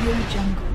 Audio Jungle. “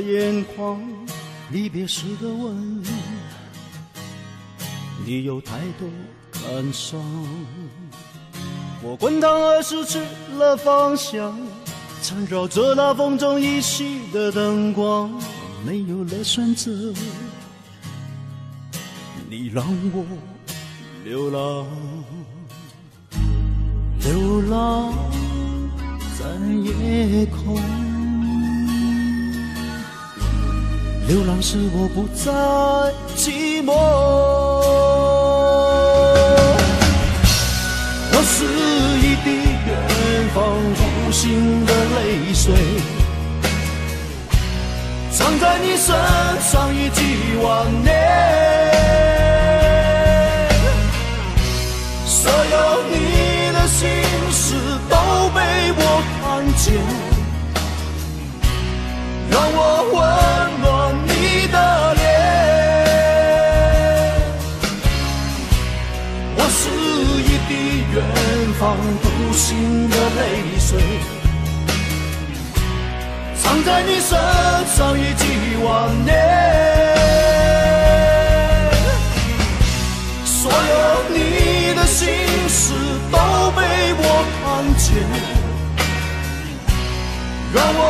眼眶，离别时的吻，你有太多感伤。我滚烫而失去了方向，缠绕着那风中依稀的灯光，没有了选择，你让我流浪。流浪在夜空，流浪使我不再寂寞。我是一滴远方孤星的泪水，藏在你身上已几万年。所有你的心事都被我看见，让我温远方孤星的泪水，藏在你身上已几万年。所有你的心事都被我看见，让我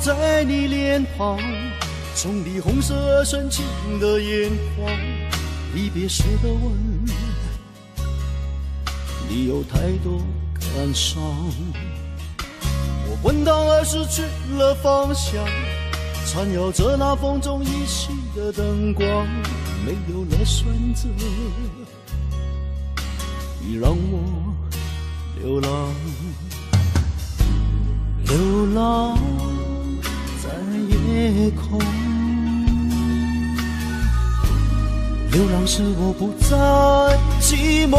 在你脸庞，从你红色深情的眼眶，离别时的吻，你有太多感伤。我滚烫而失去了方向，缠绕着那风中依稀的灯光，没有了选择，你让我流浪。流浪夜空，流浪使我不再寂寞。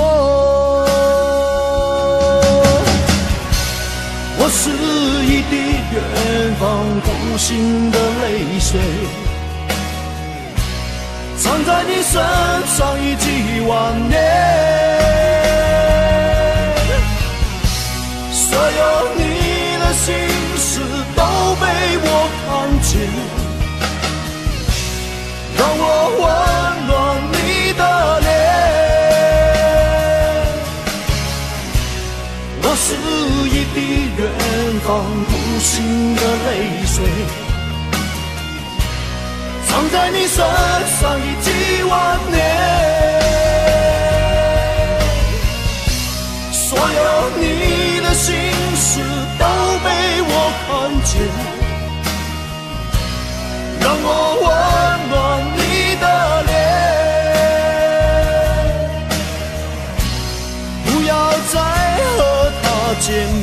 我是一滴远方孤星的泪水，藏在你身上已几万年。所有你的心事都被我让我温暖你的脸。我是一滴远方孤星的泪水，藏在你身上已几万年。所有你的心事都被我看见，让我温暖你的脸，不要再和他见面。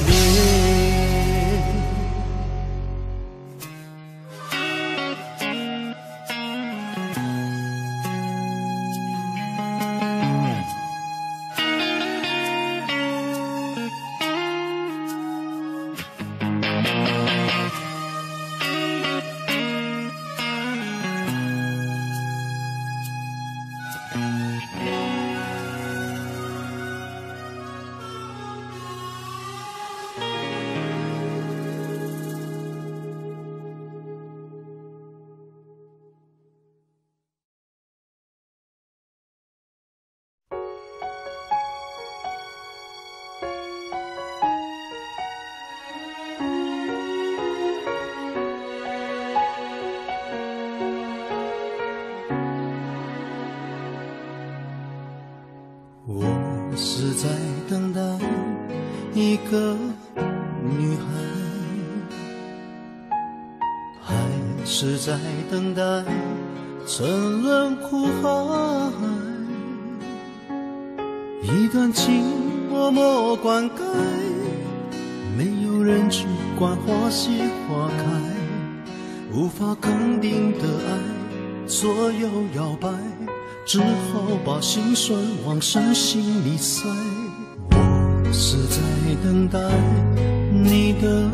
在等待沉沦苦海？一段情默默灌溉，没有人去管花谢花开，无法肯定的爱左右摇摆。只好把心酸往深心里塞。我是在等待你的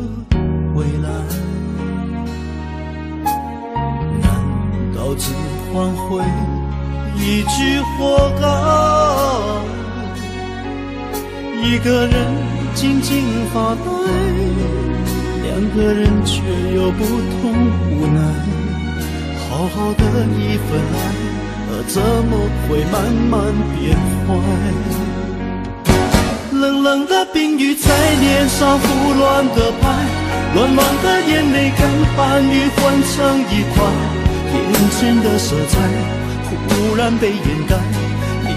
换回一句活该？一个人静静发呆，两个人却有不同无奈。好好的一份爱。怎么会慢慢变坏？冷冷的冰雨在脸上胡乱的拍，暖暖的眼泪跟寒雨混成一块，眼前的色彩忽然被掩盖，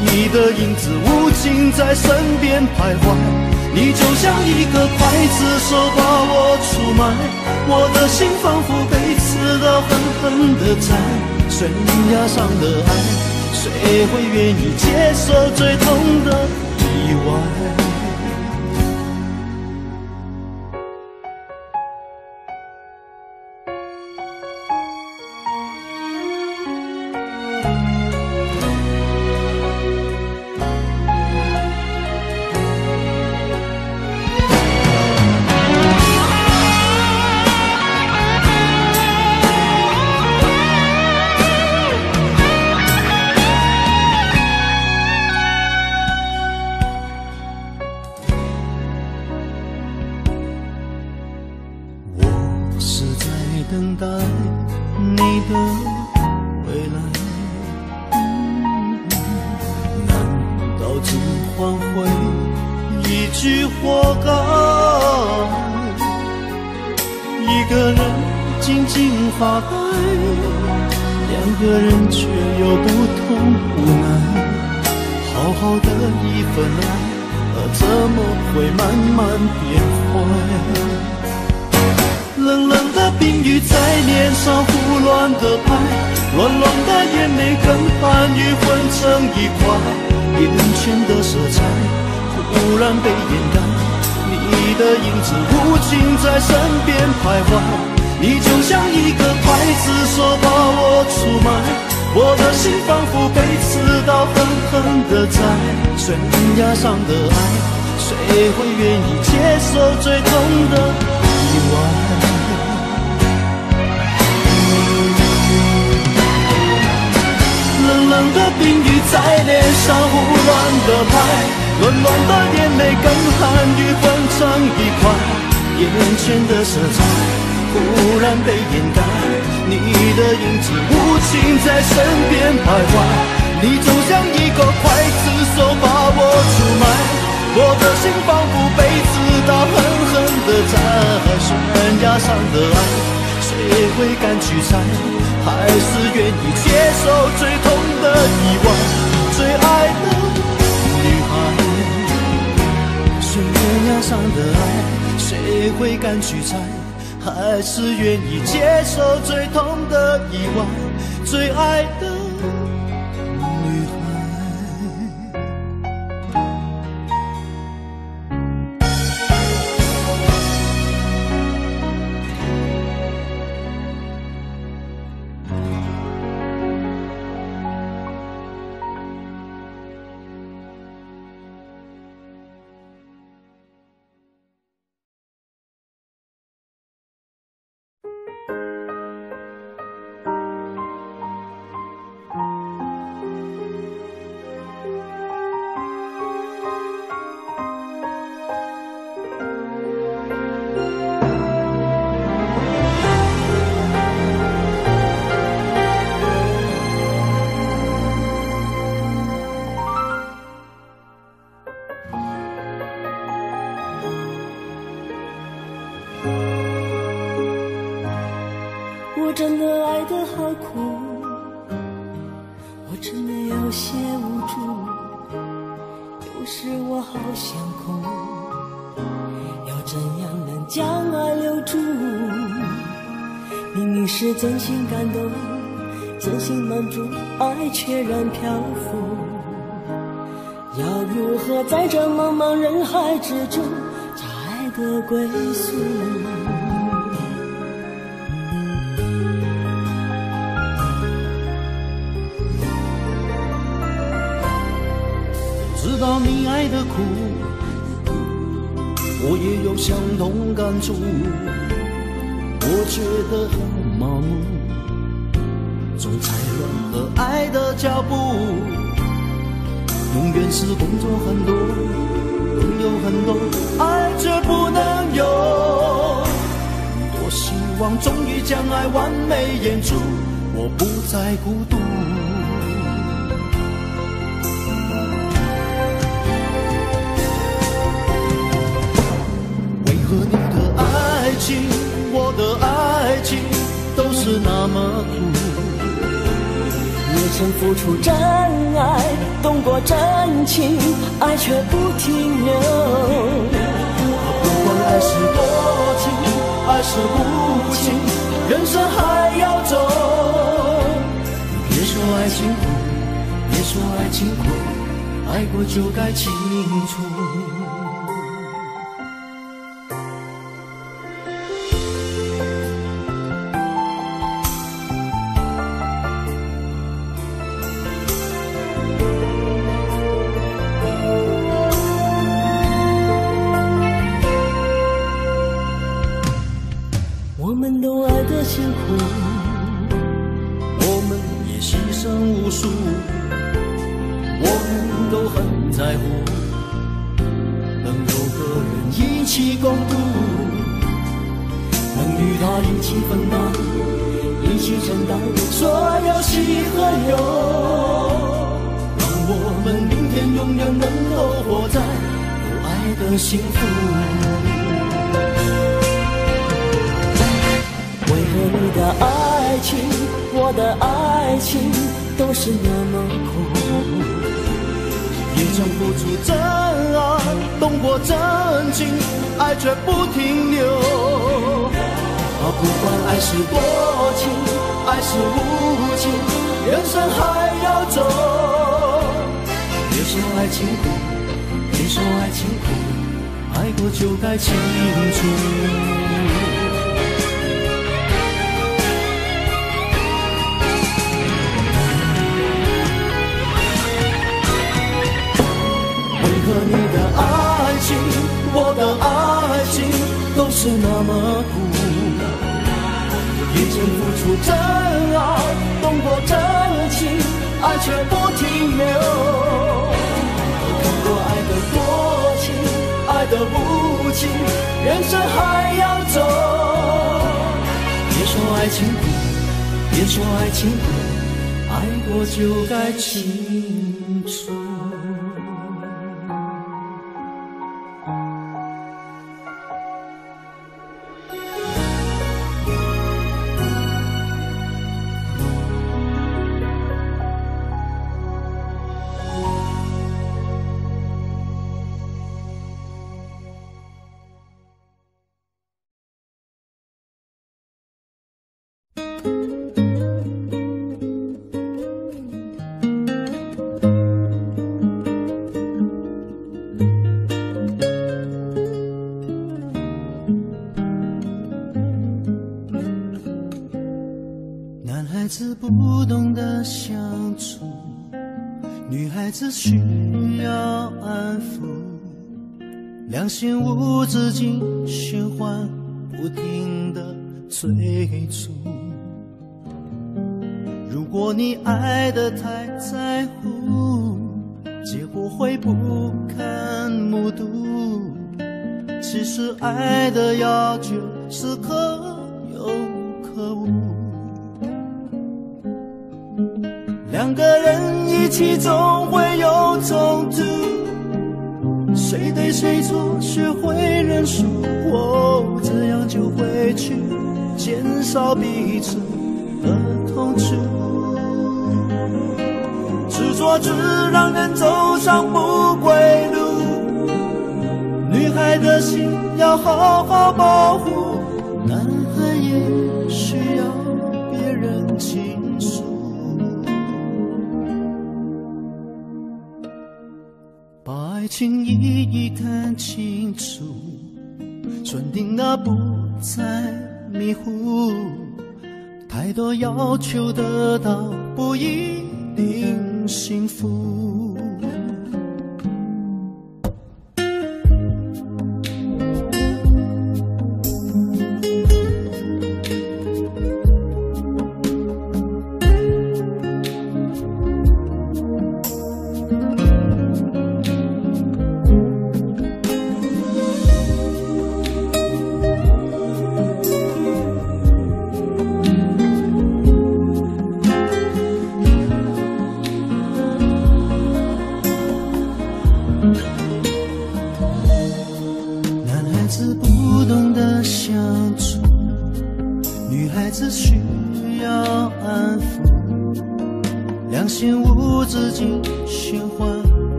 你的影子无情在身边徘徊，你就像一个刽子手把我出卖，我的心仿佛被刺刀狠狠的宰。悬崖上的爱，谁会愿意接受最痛的意外？心感动，真心满足，爱却然漂浮。要如何在这茫茫人海之中找爱的归宿？知道你爱的苦，我也有相同感触。我觉得很麻木，的脚步。永远是工作很多，朋友很多，爱却不能有。多希望终于将爱完美演出，我不再孤独。为何你的爱情，我的爱情，都是那么苦？曾付出真爱，动过真情，爱却不停留。不管爱是多情，爱是无情，人生还要走。别说爱情苦，别说爱情苦，爱过就该清楚。清楚。人生还要走。别说爱情苦，别说爱情苦，爱过就该清循环，不停的催促。如果你爱的太在乎，结果会不堪目睹。其实爱的要求是可有可无，两个人一起总会有冲突。谁对谁错，学会认输，哦，这样就会去减少彼此的痛楚。执着只让人走上不归路，女孩的心要好好保护，请一一看清楚，选定那不再迷糊。太多要求得到，不一定幸福。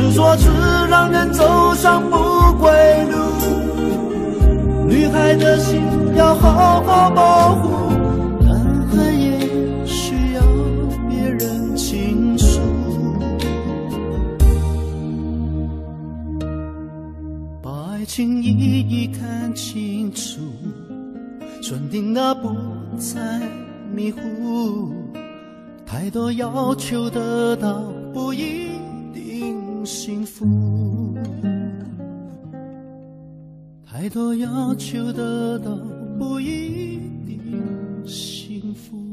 执着只让人走上不归路，女孩的心要好好保护，男孩也需要别人倾诉。把爱情一一看清楚，选定那不再迷糊。太多要求得到，不易福。太多要求得到，不一定幸福。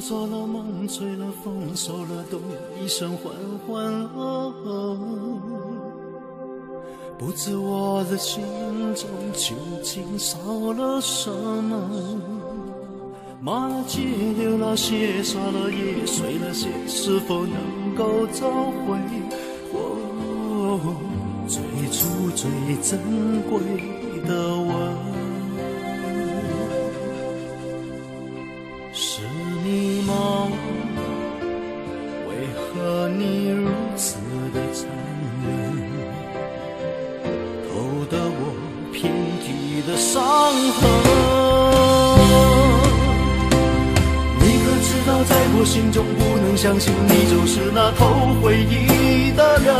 做了梦，醉了风，受了冻，一生缓缓哦。不知我的心中究竟少了什么？骂了街，流了血，耍了也，睡了些，是否能够找回我最初最珍贵的吻？相信你就是那偷回忆的人？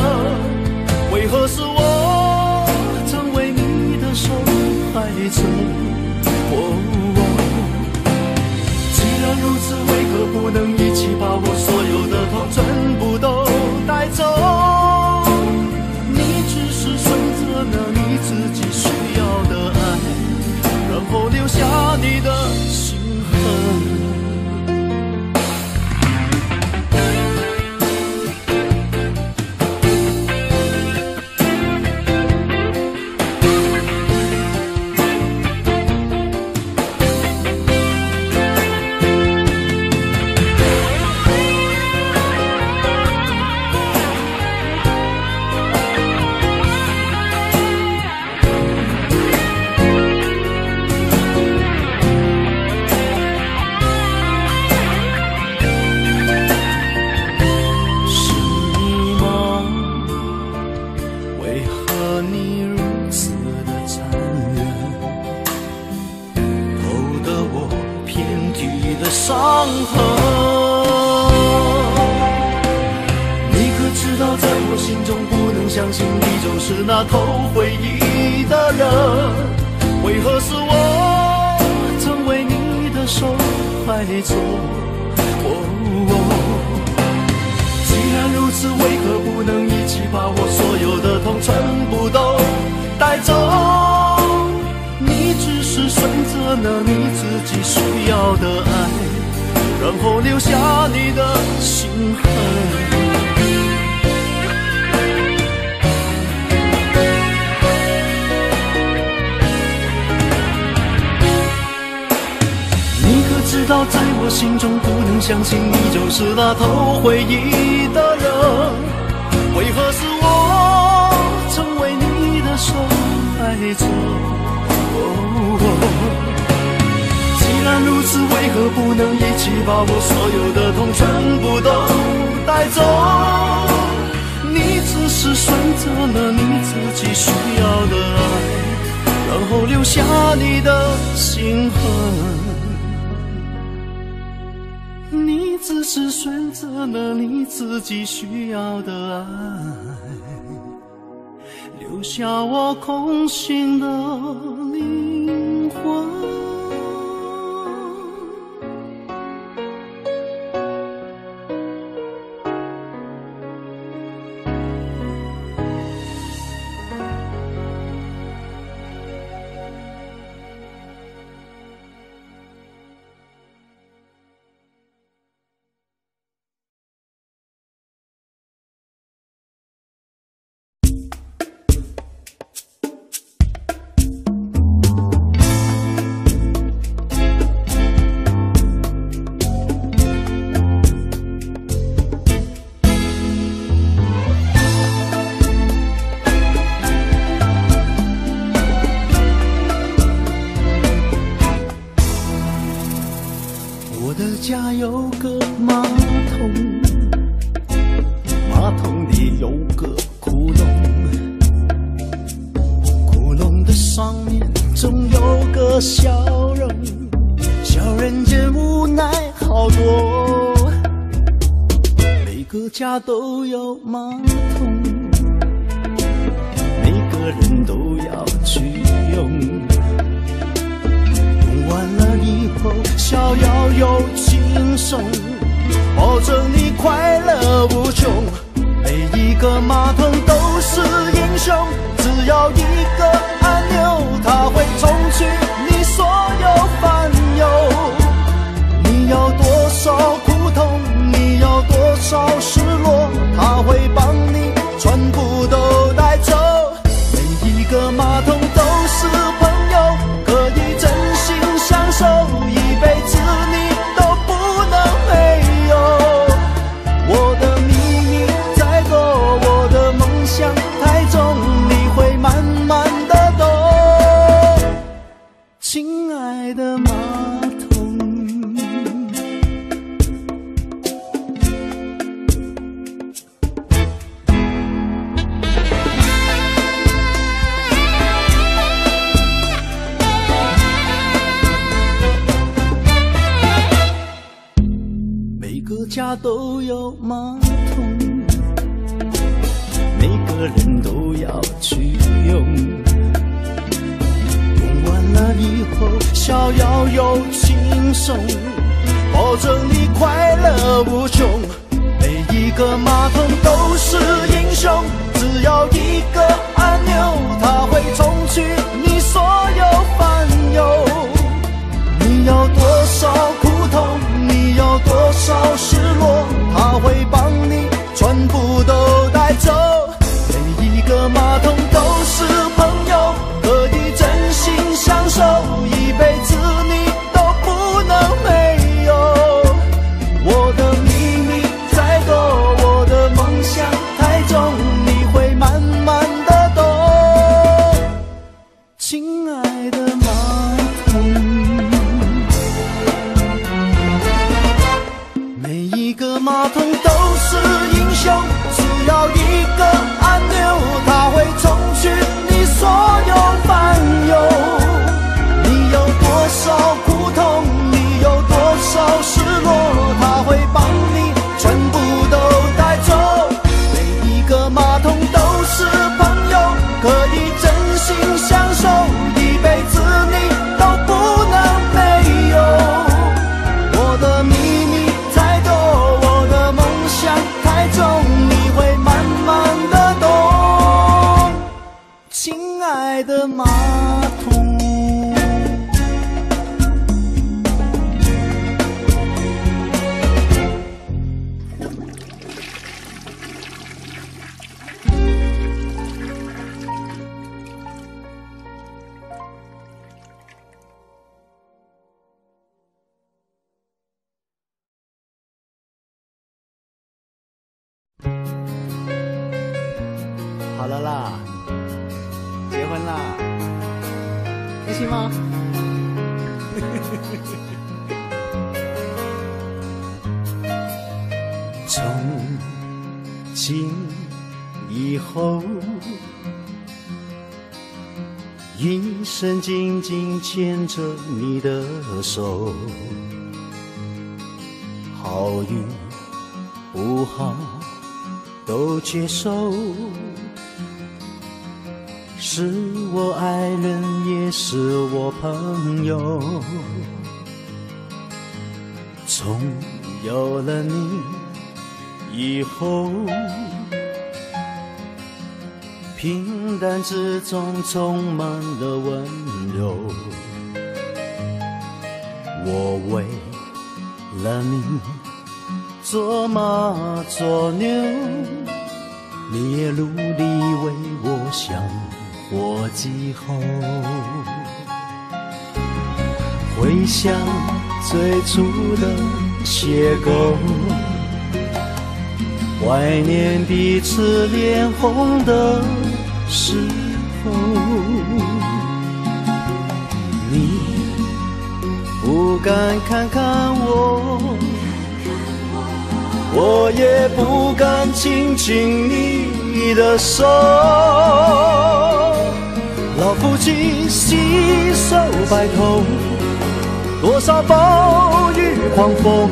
为何是我成为你的受害者？哦既然如此，为何不能一起把我所有的痛全部都带走？牵着你的手，好与不好都接受，是我爱人，也是我朋友。从有了你以后，平淡之中充满了温柔。我为了你做马做牛，你也努力为我想活几后。回想最初的邂逅，怀念彼此脸红的时候，不敢看看我，我也不敢亲亲你的手。老夫妻携手白头。多少暴雨狂风，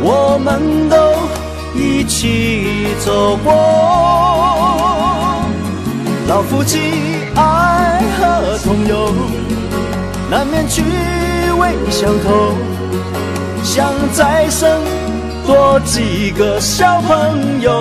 我们都一起走过。老夫妻爱和同游，难免趣味相投。想再生多几个小朋友。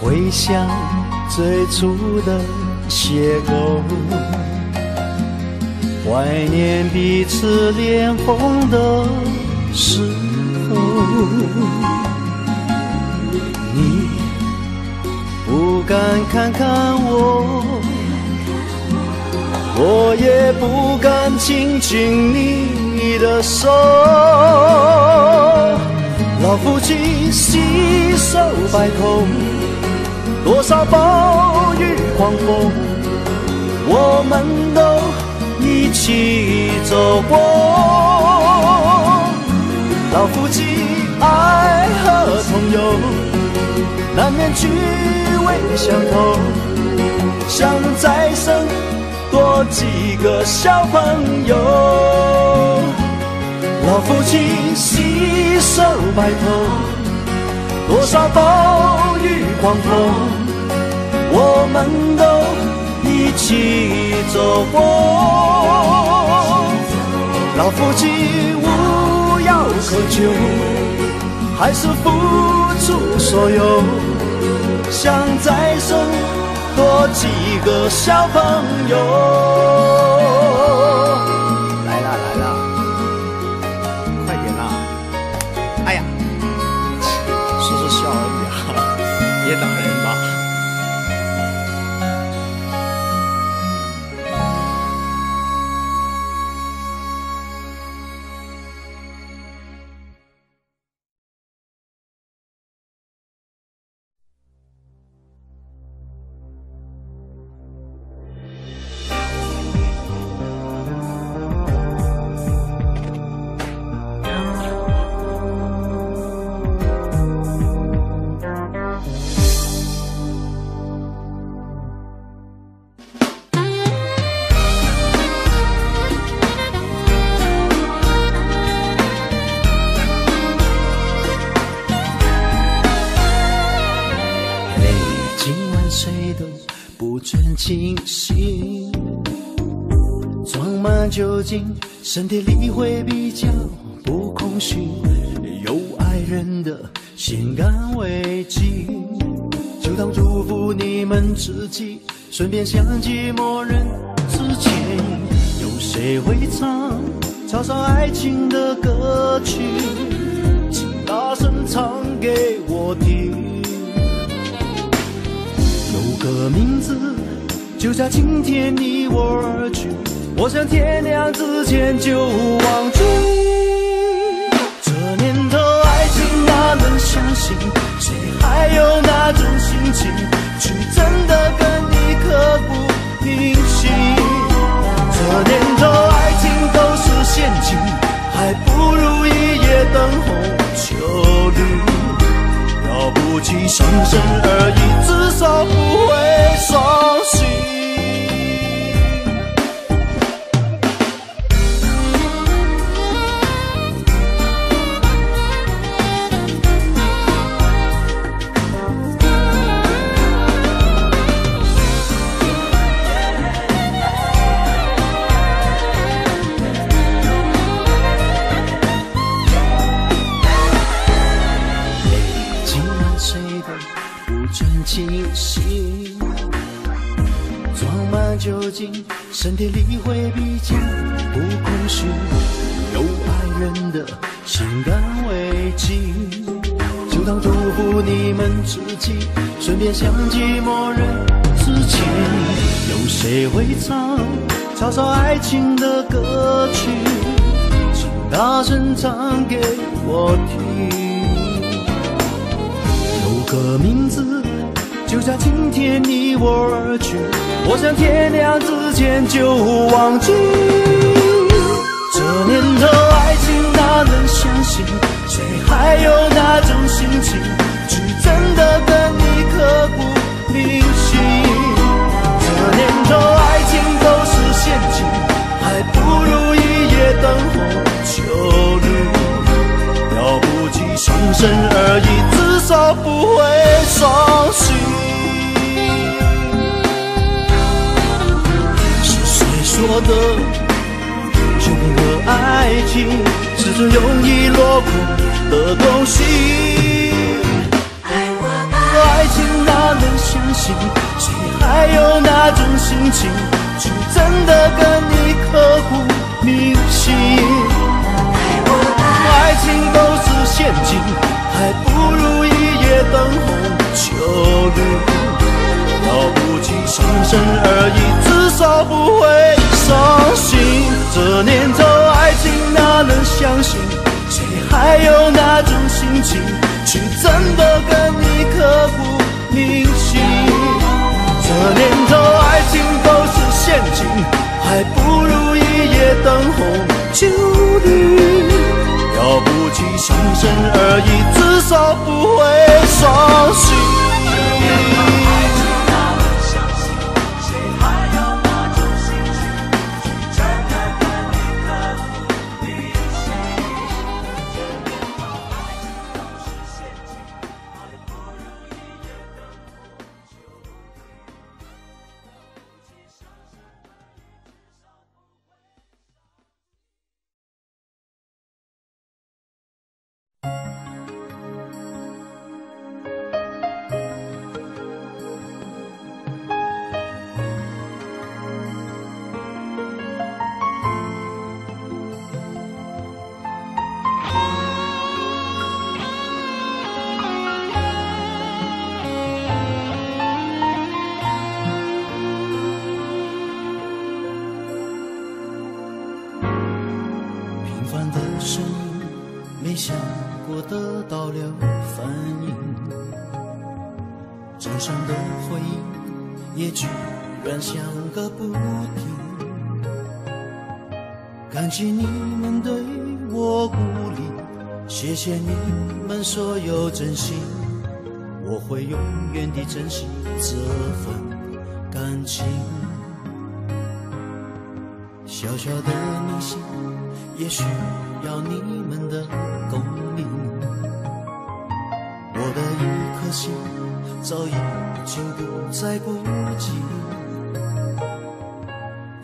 回想最初的邂逅，怀念彼此脸红的时候，你不敢看看我，我也不敢亲亲你的手，老夫妻携手白头。多少暴雨狂风，我们都一起走过。老夫妻爱和朋友，难免趣味相投。想再生多几个小朋友。老夫妻携手白头，多少暴雨狂风。我们都一起走过，老夫妻无可救，还是付出所有，想再生多几个小朋友。身体里会比较不空虚。有爱人的心甘为己，就当祝福你们自己，顺便想起默认之前，有谁会唱嘲笑爱情的歌曲？请大声唱给我听。有个名字就在今天离我而去，我想天亮之前就忘记。这年头爱情哪能相信？谁还有那种心情去真的跟你刻骨铭心？这年头爱情都是陷阱，还不如一夜灯红酒绿。了不起，伤身而已，至少不会伤心。顺便想起默认之情。有谁会唱嘲笑爱情的歌曲？请大声唱给我听。有个名字。就在今天离我而去，我想天亮之前就忘记。这年头爱情哪能相信？谁还有那种心情真的跟你刻骨铭心？这年头爱情都是陷阱，还不如一夜灯红酒绿。了不起，伤身而已，至少不会伤心。是谁说的，穷的爱情是最容易落空的东西。爱情哪能相信？谁还有那种心情去真的跟你刻骨铭心？爱情都是陷阱，还不如一夜灯红酒绿。了不起，伤身而已，至少不会。伤心，这年头爱情哪能相信？谁还有那种心情是真的跟你刻骨铭心？这年头爱情都是陷阱，还不如一夜灯红酒绿。了不起，心生而已，至少不会伤心。声音没想过得到了反应，掌声的回应也居然响个不停。感激你们对我鼓励，谢谢你们所有真心，我会永远的珍惜这份感情。小小的你心。也需要你们的共鸣。我的一颗心早已经不再孤寂。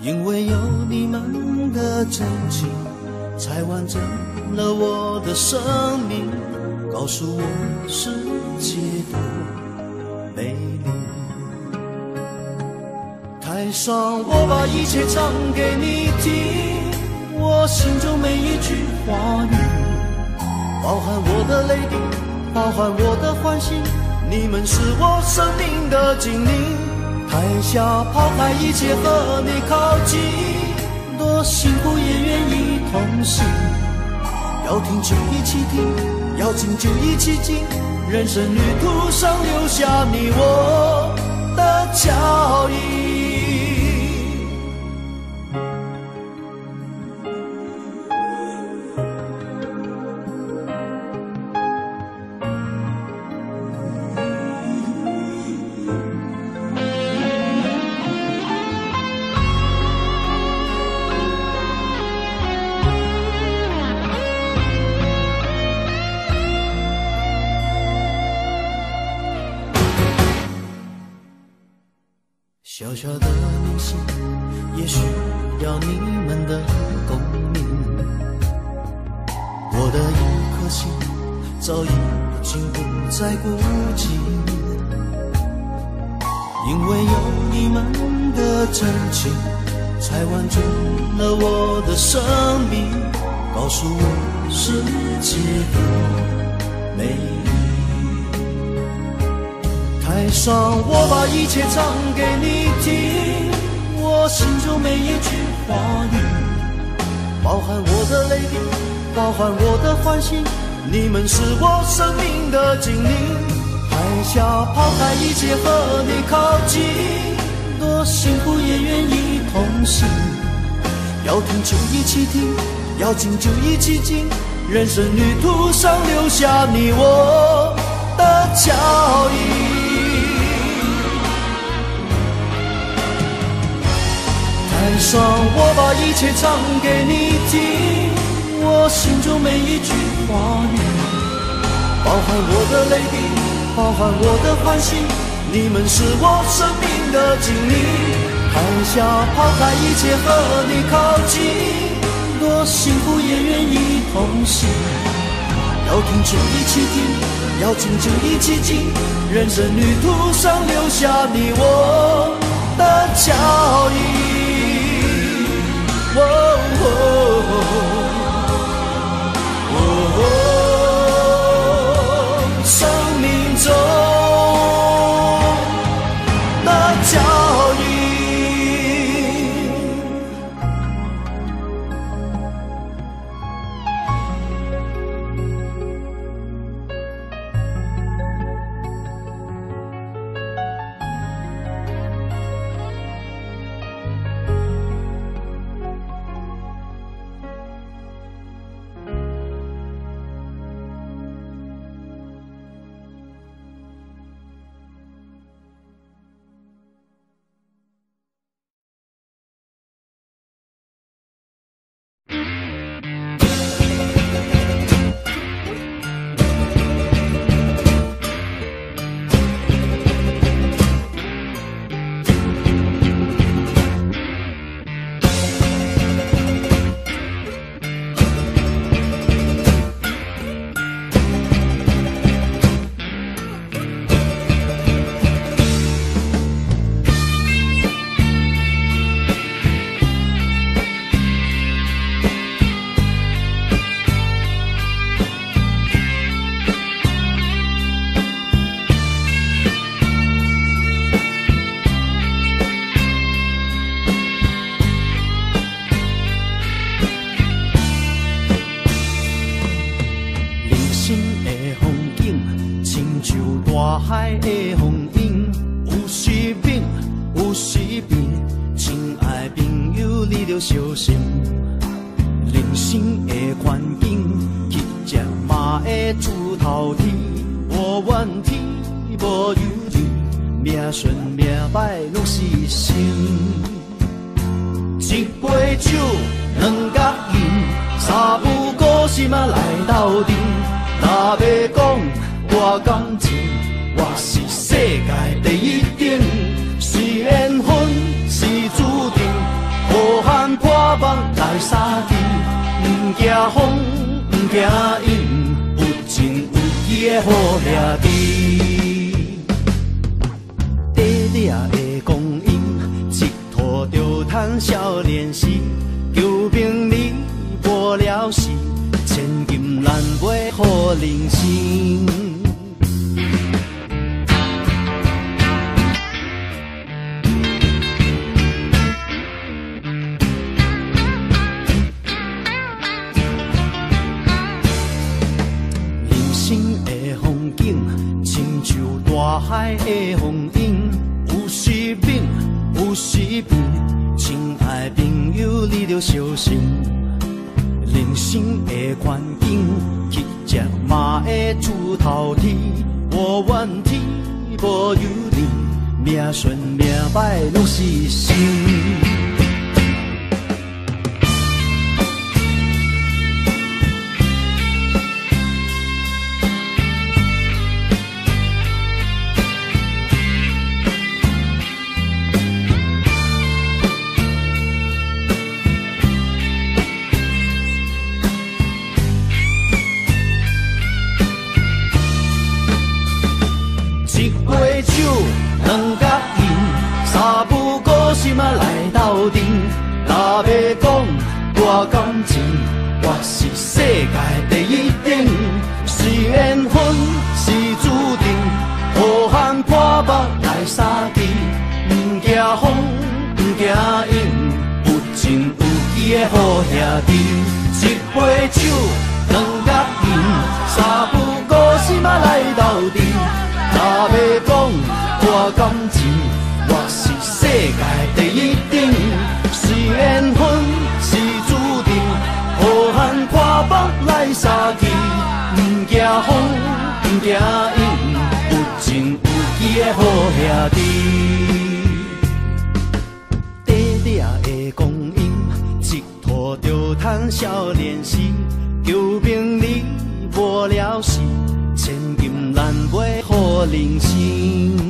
因为有你们的真情，才完整了我的生命。告诉我世界多美丽。台上我把一切唱给你听，我心中每一句话语，包含我的泪滴，包含我的欢喜。你们是我生命的精灵。台下抛开一切和你靠近，多辛苦也愿意同行。要听就一起听，要进就一起进，人生旅途上留下你我的脚印。的精灵。还想抛开一切和你靠近，多辛苦也愿意同行。要听就一起听，要进就一起进，人生旅途上留下你我的脚印。台上，我把一切唱给你听，我心中每一句话语，包含我的泪滴，包含我的欢喜，你们是我生命的精灵。台下抛开一切和你靠近，多幸福也愿意同行。要听就一起听，要进就一起进，人生旅途上留下你我的脚印。生着小心，人生的环境，乞食嘛会出头天，无怨天，无尤人，命顺命歹拢是生。一杯酒，两角银，三不五心啊来斗阵，若要讲我感情，我是世界第一。来三地，不惊风，不惊雨，有情有义的好兄弟。爹爹的光阴，一拖就趁少年时，求名利无了时，千金难买好人生。海的风景，有时变，有时平。亲爱朋友，你着小心。人生的环境，乞食嘛会出头天。无怨天无尤人，命顺命歹拢是手，两只银，三不五时嘛来斗阵。若袂讲我感情，我是世界第一等。是缘分，是注定，好汉破腹来杀敌，不惊风，不惊阴，有情有义的好兄弟。爹爹的光阴，一拖就趁少年时。求病你破了事，千金难买好人生。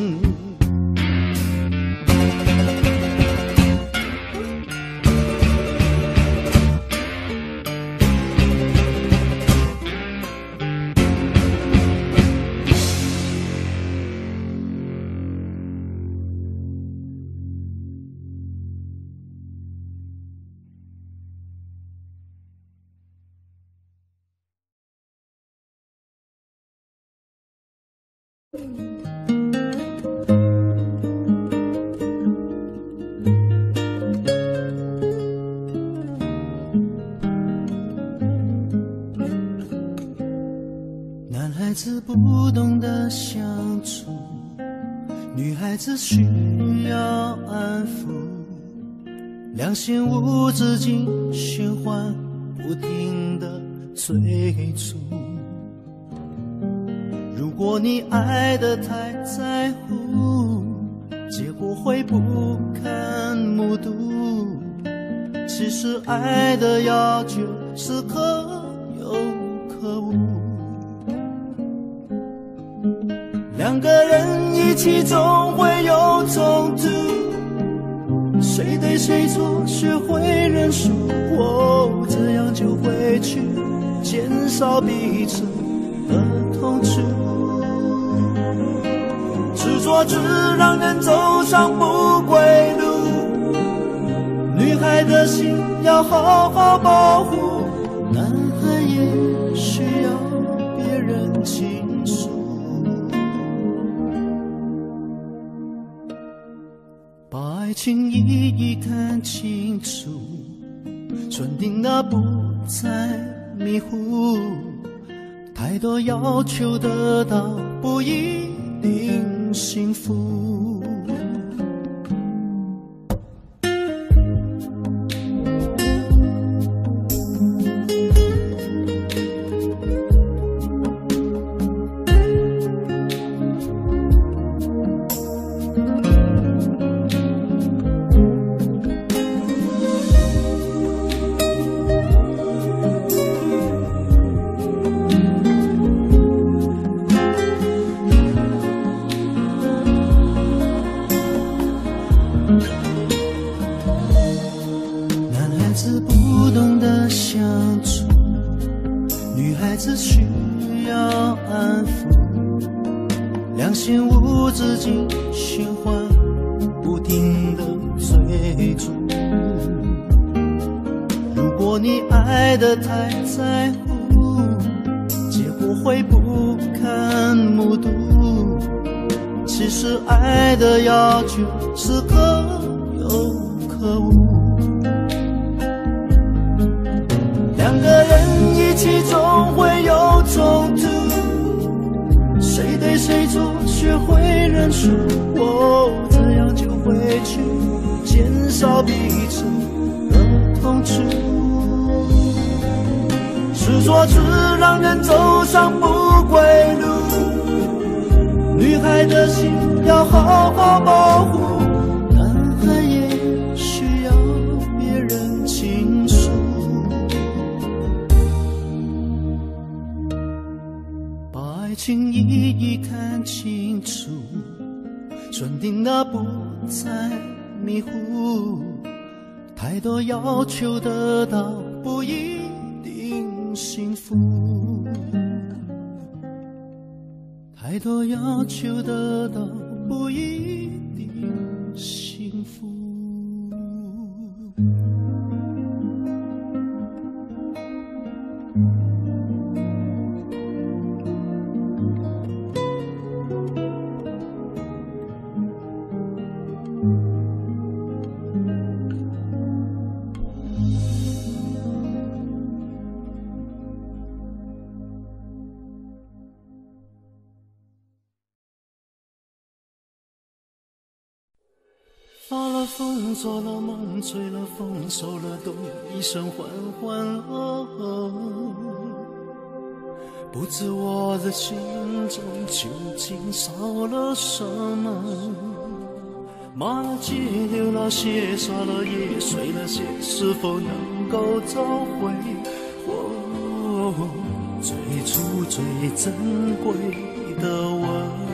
两心无止境循环，不停的催促。如果你爱的太在乎，结果会不堪目睹。其实爱的要求是可有可无。两个人一起总会有冲突，谁对谁错学会认输，哦，这样就会去减少彼此的痛楚。执着只让人走上不归路，女孩的心要好好保护，情一一看清楚，算定那不再迷糊，太多要求得到不一定。幸福。做了梦，吹了风，受了冻，一生欢欢哦,噩。不知我的心中究竟少了什么？骂了街，流了血，刷了夜，碎了鞋，是否能够找回？哦，最初最珍贵的吻。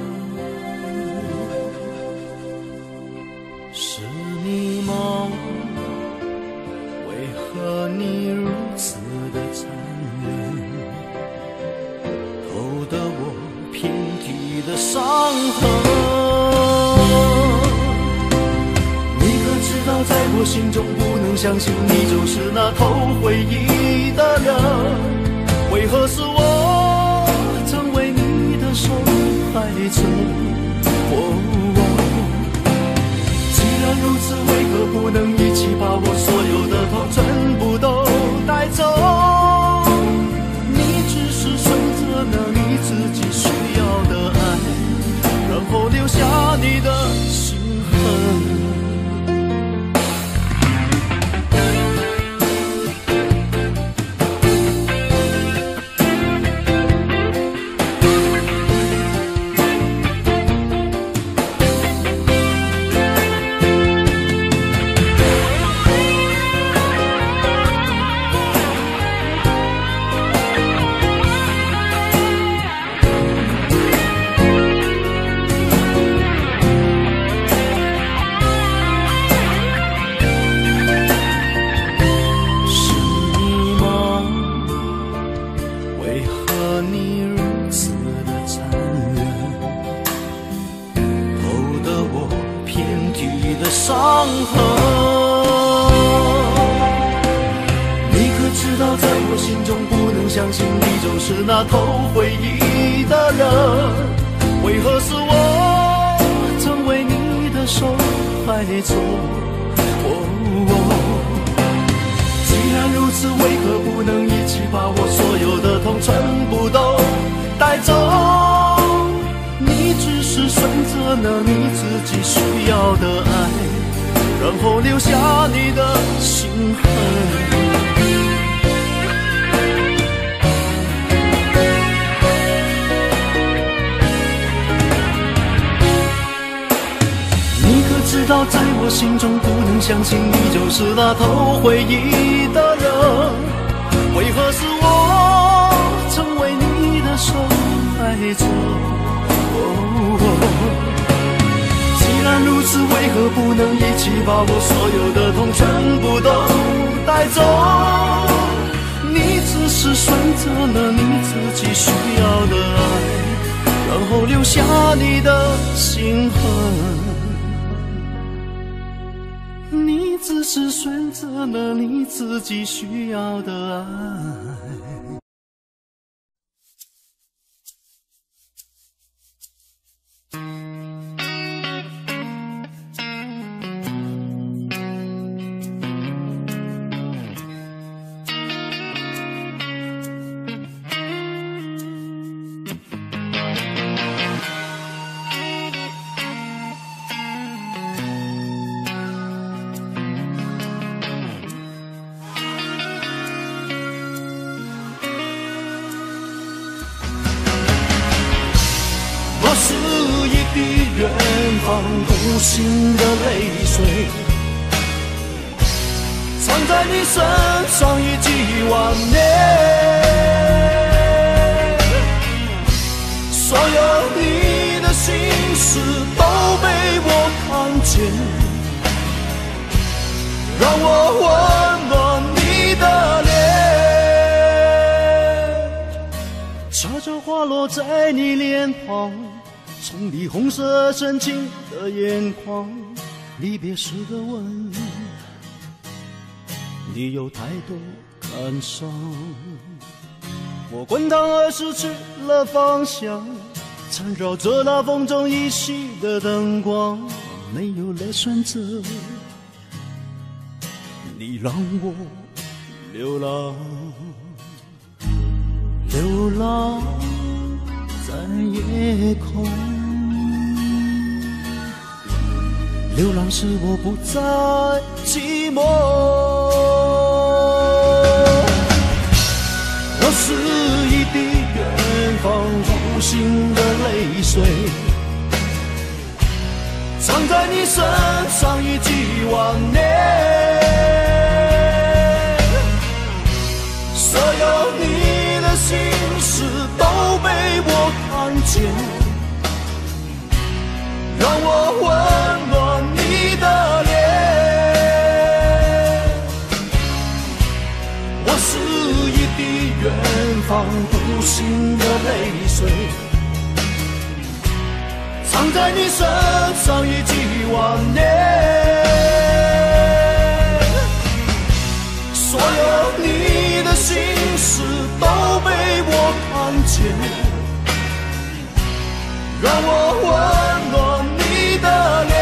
在我心中不能相信，你就是那偷回忆的人。为何是我成为你的受害者？既然如此，为何不能一起把我所有的痛全部都带走？你只是选择了你自己需要的爱，然后留下你的心痕。是选择了你自己需要的爱。深情的眼眶，离别时的吻，你有太多感伤。我滚烫而失去了方向，缠绕着那风中依稀的灯光，没有了选择，你让我流浪，流浪在夜空。流浪使我不再寂寞，我是一滴远方无心的泪水，藏在你身上已几万年，所有你的心事都被我看见，让我温心的泪水，藏在你身上已几万年。所有你的心事都被我看见，让我温暖你的脸。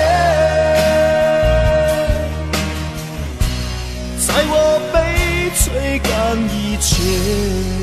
追赶一切。落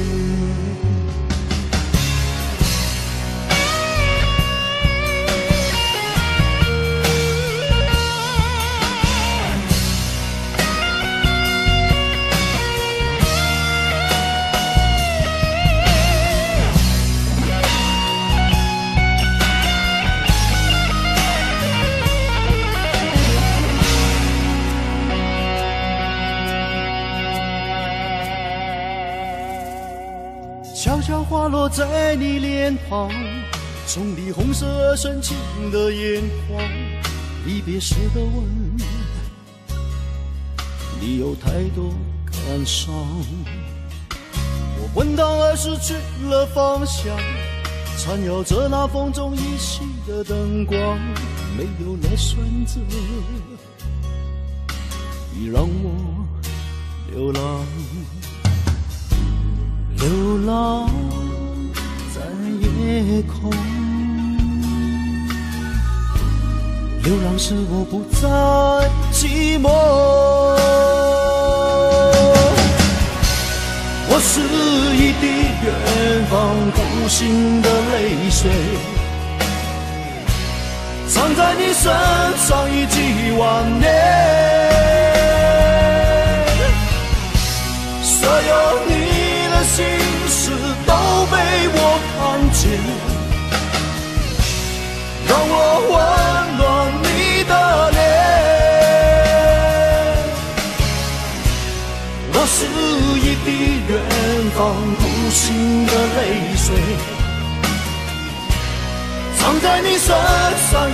在你脸庞，从你红色深情的眼眶，离别时的吻，你有太多感伤。我昏倒而失去了方向，缠绕着那风中依稀的灯光，没有了选择，你让我流浪，流浪。夜空，流浪使我不再寂寞。我是一滴远方孤星的泪水，藏在你身上已几万年。所有你的心。看见，让我温暖你的脸。我是一滴远方孤星的泪水，藏在你身上已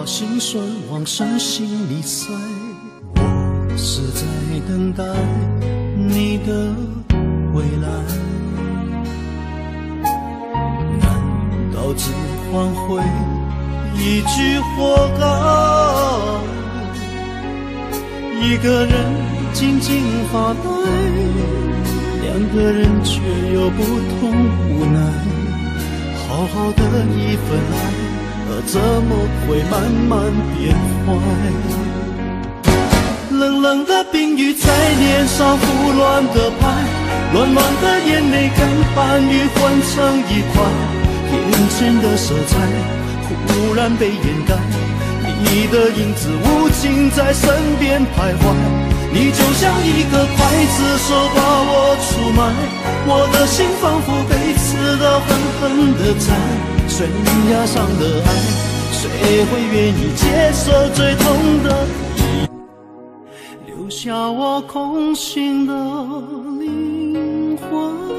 把心酸往深心里塞。我是在等待你的未来，难道只换回一句活该？一个人静静发呆，两个人却有不同无奈。好好的一份爱可。怎么会慢慢变坏？冷冷的冰雨在脸上胡乱的拍，暖暖的眼泪跟寒雨混成一块，眼前的色彩忽然被掩盖，你的影子无情在身边徘徊，你就像一个刽子手把我出卖，我的心仿佛被刺得狠狠的宰。悬崖上的爱，谁会愿意接受最痛的遗留下我空心的灵魂。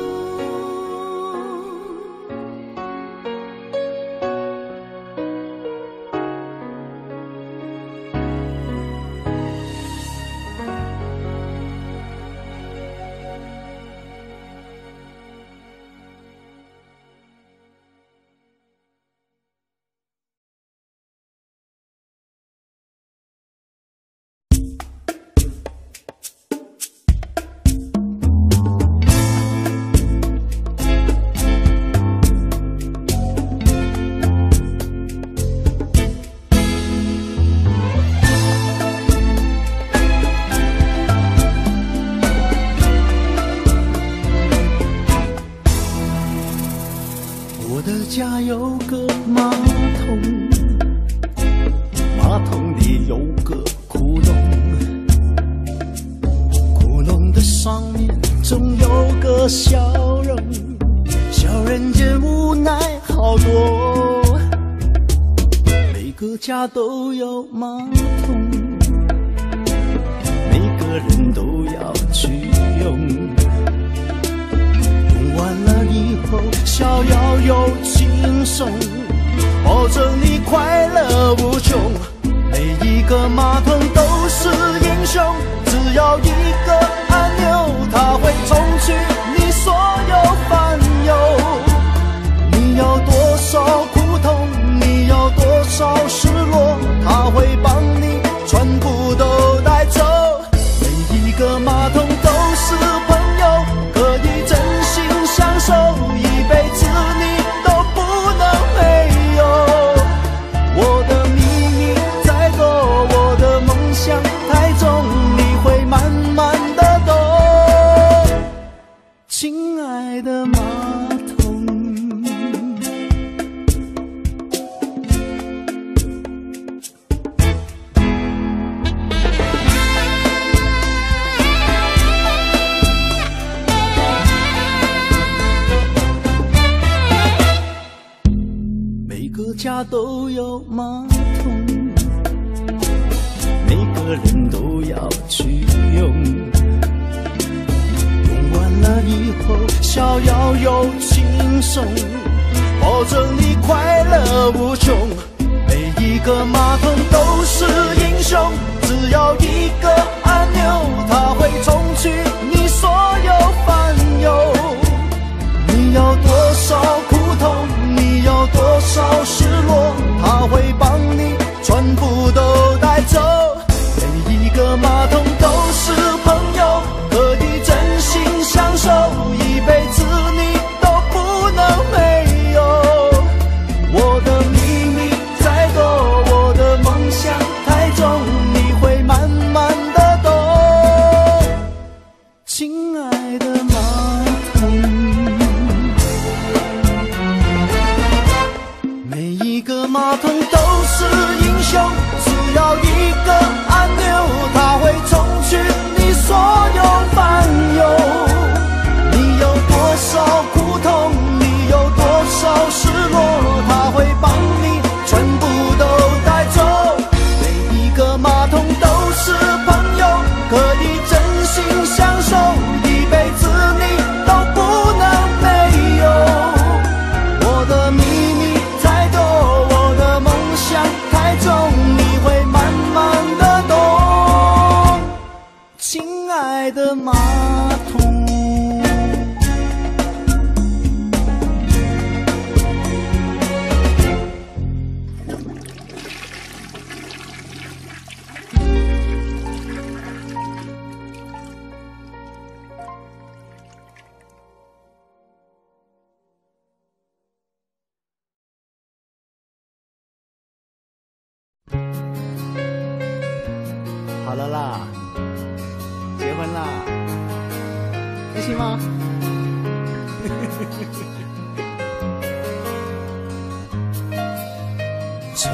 从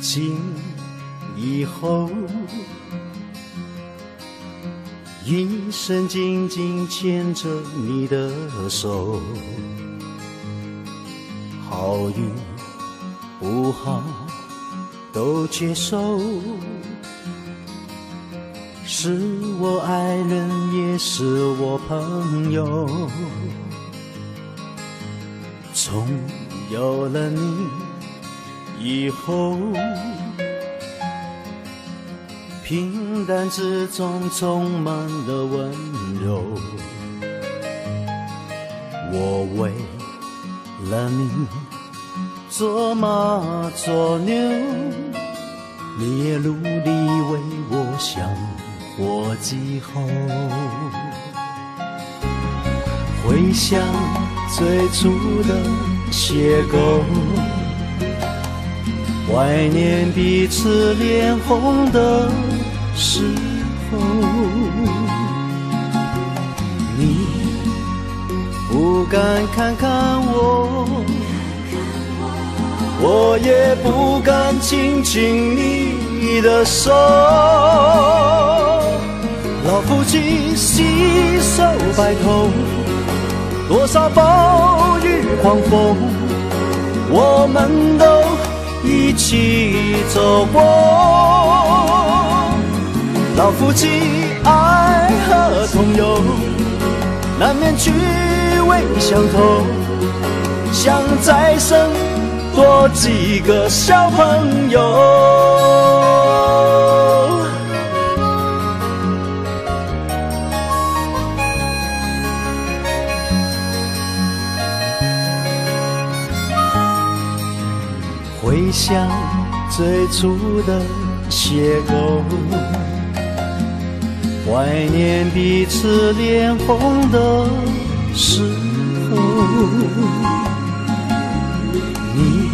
今以后，一生紧紧牵着你的手，好与不好都接受。是我爱人，也是我朋友。从有了你以后，平淡之中充满了温柔。我为了你做马做牛，你也努力为我想。活几后，回想最初的邂逅，怀念彼此脸红的时候。你不敢看看我，我也不敢亲亲你的手。老夫妻携手白头，多少暴雨狂风，我们都一起走过。老夫妻爱和同游，难免趣味相投，想再生多几个小朋友。想最初的邂逅，怀念彼此脸红的时候。你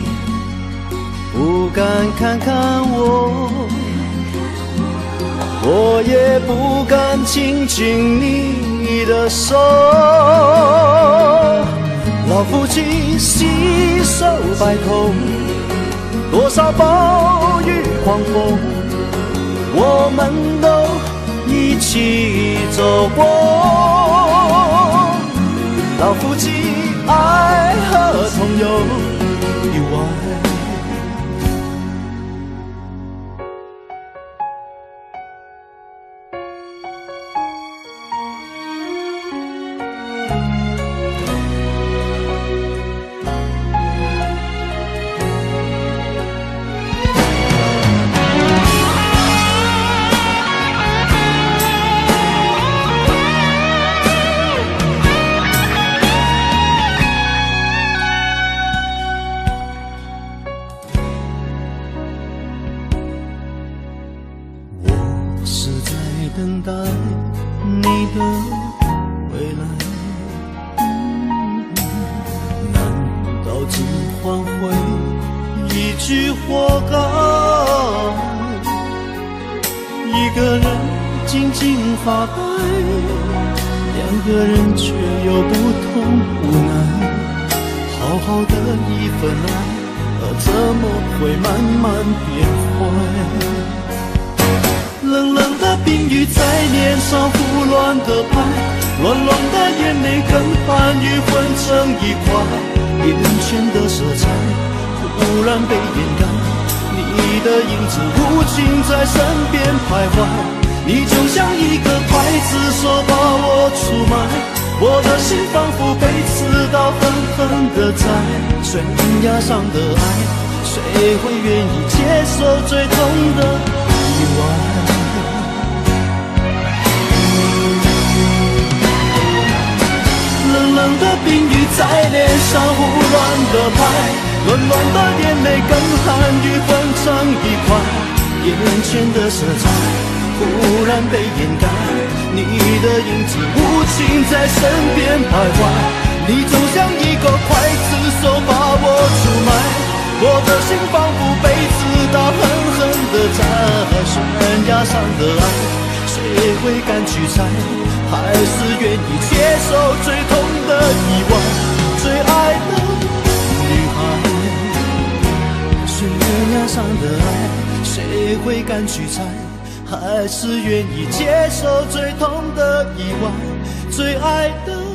不敢看看我，我也不敢亲亲你的手。老夫妻携手白头。多少暴雨狂风，我们都一起走过。老夫妻爱和朋友悬崖上的爱，谁会敢去猜？还是愿意接受最痛的意外？最爱的。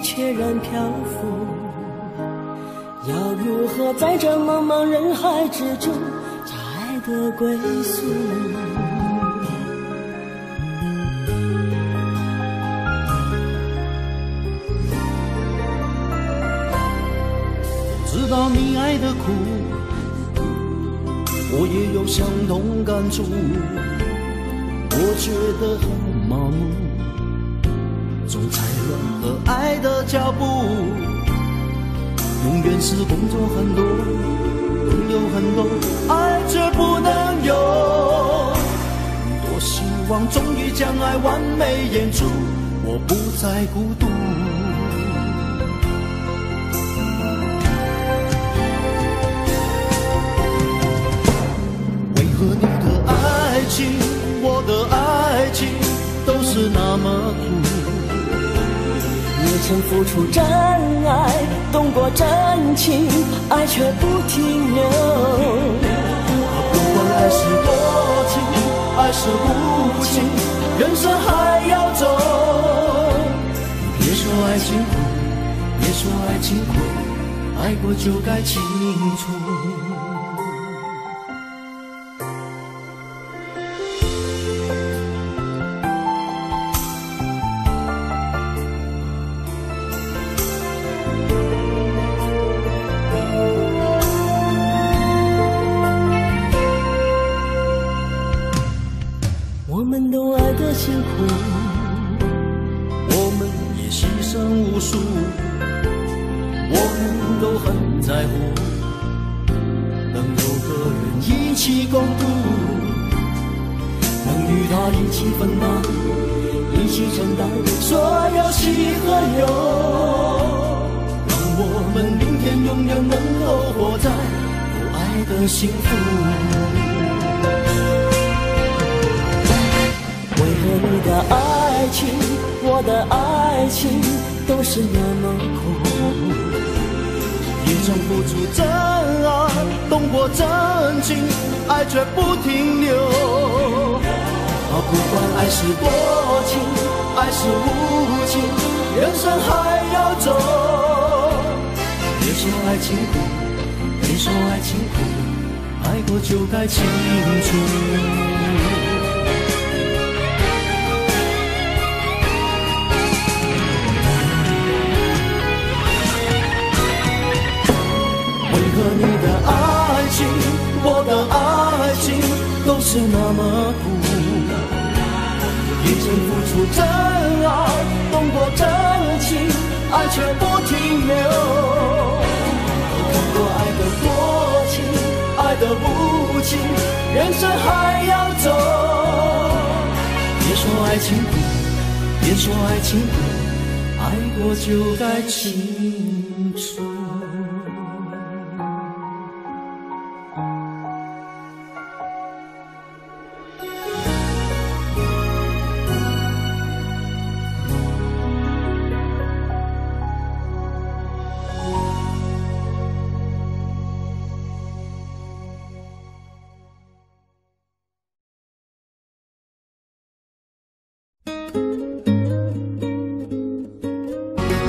爱却然漂浮，要如何在这茫茫人海之中找爱的归宿？知道你爱的苦，我也有相同感触。我觉得很麻木，脚步。永远是工作很多，朋友很多，爱却不能有。多希望终于将爱完美演出，我不再孤独。曾付出真爱，动过真情，爱却不停留。不管爱是多情，爱是无情，人生还要走。别说爱情苦，别说爱情苦，爱过就该清楚。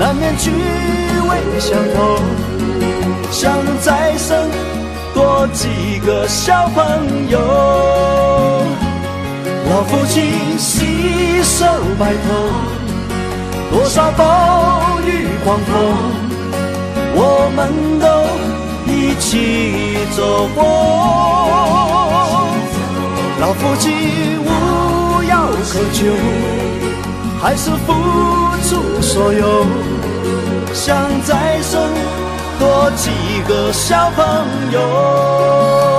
难免趣味相投，想再生多几个小朋友。老父亲洗手白头，多少风雨狂风，我们都一起走过。老父亲无药可救。还是付出所有，想再生多几个小朋友。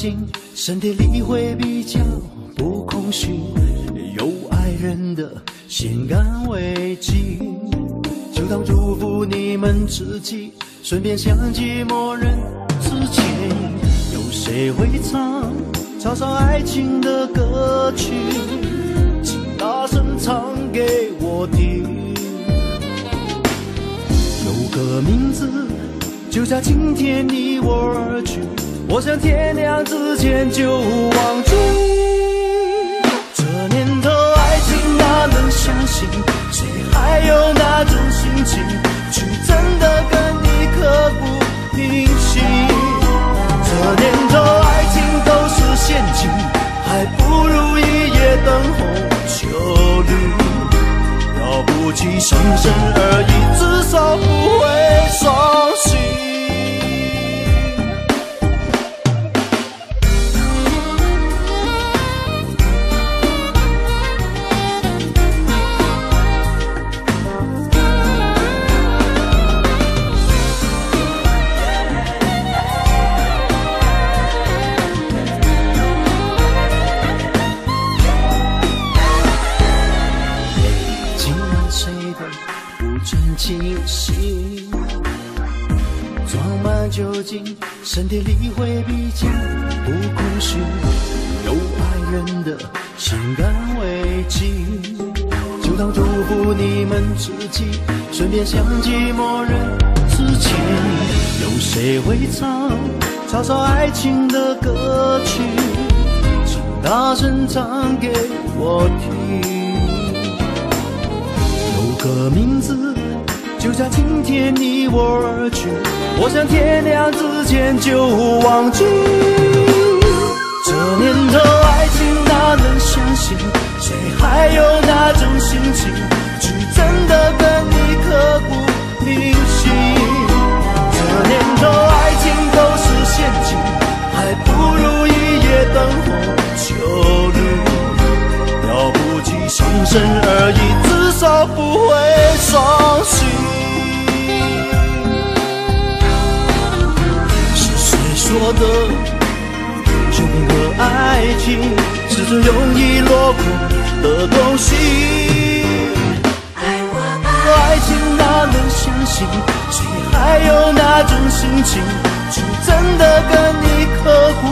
满酒精，身体里会比较不空虚。有爱人的先干为敬，就当祝福你们自己，顺便想起默认之前，有谁会唱嘲笑爱情的歌曲？请大声唱给我听。有个名字。就像今天你我而去，我想天亮之前就忘记。这年头爱情哪能相信？谁还有那种心情去真的跟你刻骨铭心？这年头爱情都是陷阱，还不如一夜灯红酒绿。了不起，生生而已，顺便想起默认之前，有谁会唱唱首爱情的歌曲？请大声唱给我听。有个名字就像今天你我而去，我想天亮之前就忘记。这年头，爱情哪能相信？谁还有那种心情，去真的跟刻骨铭心？这年头，爱情都是陷阱，还不如一夜灯红酒绿。了不起，伤身而已，至少不会伤心。是谁说的酒品和爱情是最容易落空的东西。爱情哪能相信？谁还有那种心情，去真的跟你刻骨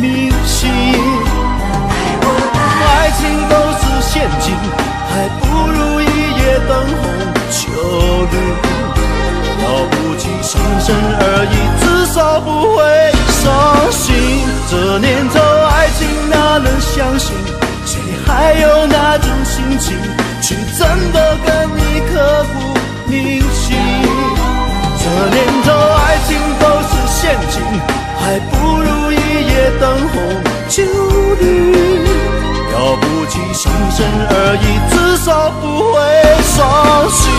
铭心？爱情都是陷阱，还不如一夜灯红酒绿。了不起，伤身而已，至少不会。伤心，这年头爱情哪能相信？谁还有那种心情，是真的跟你刻骨铭心？这年头爱情都是陷阱，还不如一夜灯红酒绿。了不起，心生而已，至少不会伤心。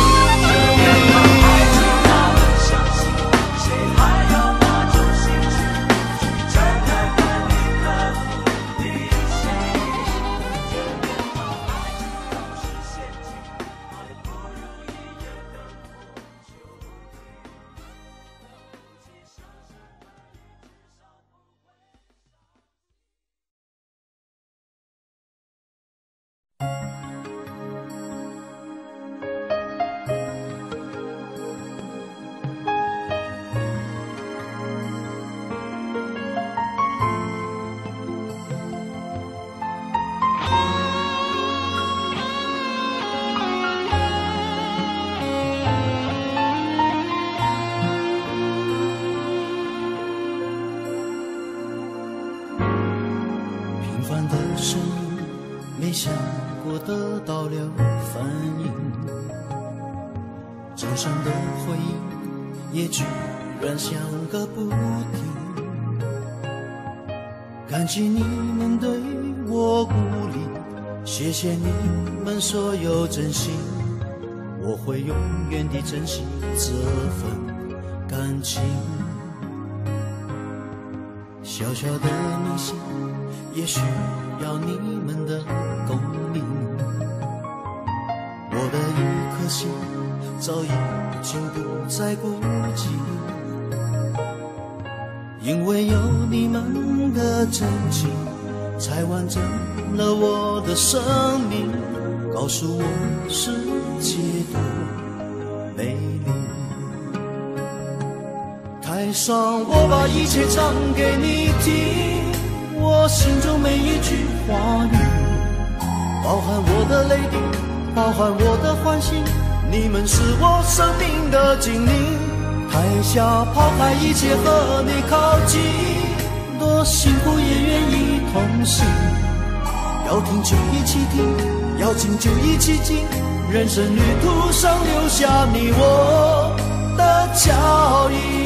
远地珍惜这份感情。小小的明星，也需要你们的共鸣。我的一颗心早已经不再孤寂。因为有你们的真情，才完整了我的生命。告诉我世界多上我把一切唱给你听，我心中每一句话语，包含我的泪滴，包含我的欢喜。你们是我生命的精灵。台下抛开一切和你靠近，多辛苦也愿意同行。要听就一起听，要静就一起静。人生旅途上留下你我的脚印。